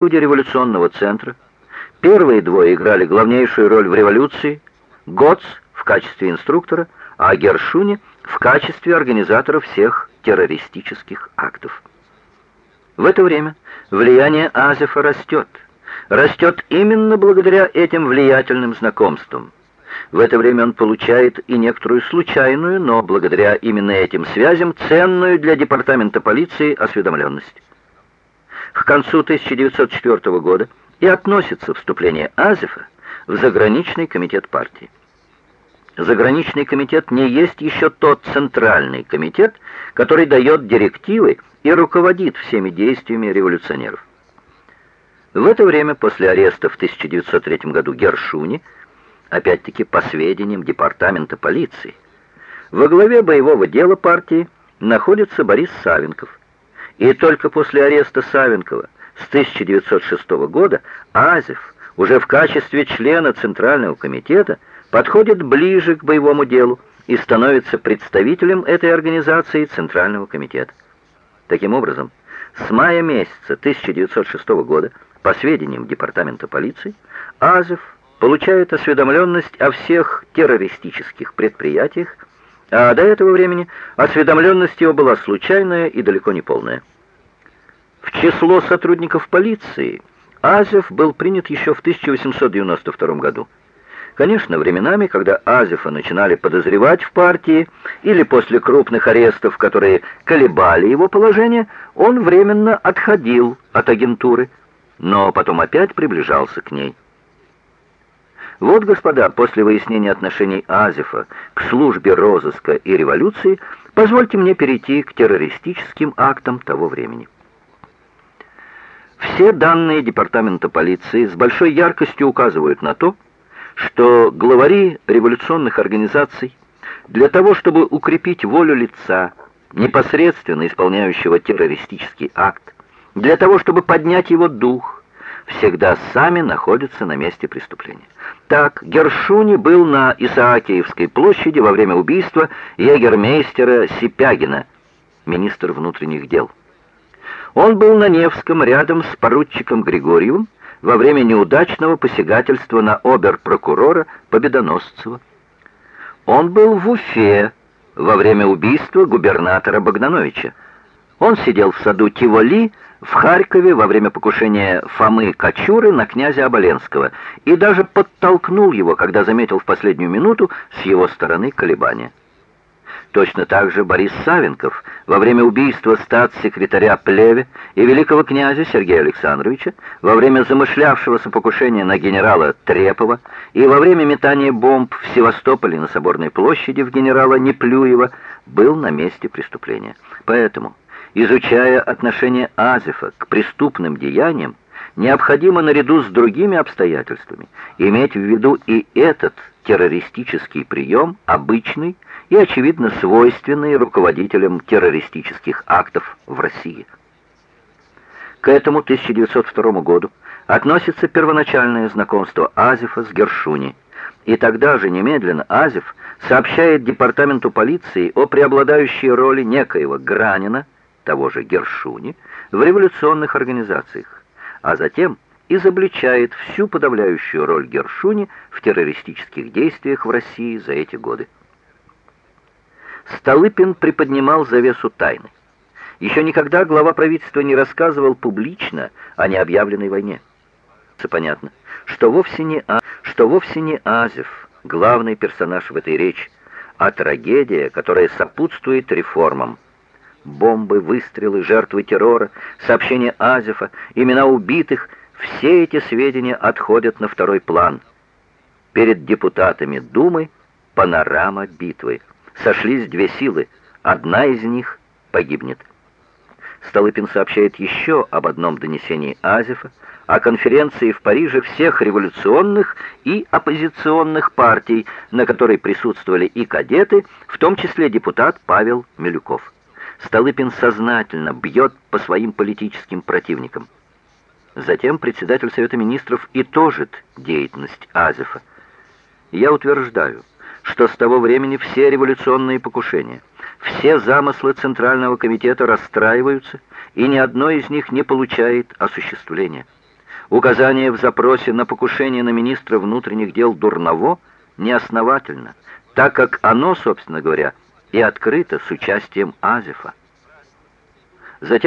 люди революционного центра. Первые двое играли главнейшую роль в революции, Готс в качестве инструктора, а Гершуни в качестве организатора всех террористических актов. В это время влияние Азефа растет. Растет именно благодаря этим влиятельным знакомствам. В это время он получает и некоторую случайную, но благодаря именно этим связям ценную для департамента полиции осведомленность. К концу 1904 года и относится вступление Азефа в заграничный комитет партии. Заграничный комитет не есть еще тот центральный комитет, который дает директивы и руководит всеми действиями революционеров. В это время, после ареста в 1903 году Гершуни, опять-таки по сведениям департамента полиции, во главе боевого дела партии находится Борис Савенков. И только после ареста Савенкова с 1906 года Азев уже в качестве члена Центрального комитета подходит ближе к боевому делу и становится представителем этой организации Центрального комитета. Таким образом, с мая месяца 1906 года, по сведениям Департамента полиции, Азев получает осведомленность о всех террористических предприятиях, а до этого времени осведомленность его была случайная и далеко не полная. В число сотрудников полиции Азев был принят еще в 1892 году. Конечно, временами, когда Азефа начинали подозревать в партии, или после крупных арестов, которые колебали его положение, он временно отходил от агентуры, но потом опять приближался к ней. Вот, господа, после выяснения отношений Азефа к службе розыска и революции, позвольте мне перейти к террористическим актам того времени. Все данные Департамента полиции с большой яркостью указывают на то, что главари революционных организаций для того, чтобы укрепить волю лица, непосредственно исполняющего террористический акт, для того, чтобы поднять его дух, всегда сами находятся на месте преступления. Так, Гершуни был на Исаакиевской площади во время убийства егермейстера Сипягина, министра внутренних дел. Он был на Невском рядом с поручиком Григорьевым во время неудачного посягательства на обер-прокурора Победоносцева. Он был в Уфе во время убийства губернатора Богдановича. Он сидел в саду Тиволи в Харькове во время покушения Фомы Кочуры на князя Оболенского и даже подтолкнул его, когда заметил в последнюю минуту с его стороны колебания. Точно так же Борис Савенков во время убийства статс-секретаря Плеве и великого князя Сергея Александровича, во время замышлявшегося покушения на генерала Трепова и во время метания бомб в Севастополе на Соборной площади в генерала Неплюева был на месте преступления. Поэтому изучая отношение Азефа к преступным деяниям, необходимо наряду с другими обстоятельствами иметь в виду и этот террористический прием, обычный и, очевидно, свойственный руководителям террористических актов в России. К этому 1902 году относится первоначальное знакомство Азефа с Гершуни, и тогда же немедленно Азеф сообщает департаменту полиции о преобладающей роли некоего Гранина, того же Гершуни в революционных организациях, а затем изобличает всю подавляющую роль Гершуни в террористических действиях в России за эти годы. Столыпин приподнимал завесу тайны. Еще никогда глава правительства не рассказывал публично о необъявленной войне. Понятно, что вовсе не, а... что вовсе не Азев, главный персонаж в этой речи, а трагедия, которая сопутствует реформам бомбы, выстрелы, жертвы террора, сообщения Азефа, имена убитых — все эти сведения отходят на второй план. Перед депутатами Думы панорама битвы. Сошлись две силы, одна из них погибнет. Столыпин сообщает еще об одном донесении Азефа, о конференции в Париже всех революционных и оппозиционных партий, на которой присутствовали и кадеты, в том числе депутат Павел Милюков. Столыпин сознательно бьет по своим политическим противникам. Затем председатель Совета Министров итожит деятельность Азефа. Я утверждаю, что с того времени все революционные покушения, все замыслы Центрального комитета расстраиваются, и ни одно из них не получает осуществления. Указание в запросе на покушение на министра внутренних дел Дурново неосновательно, так как оно, собственно говоря, и открыто с участием Азефа. Затем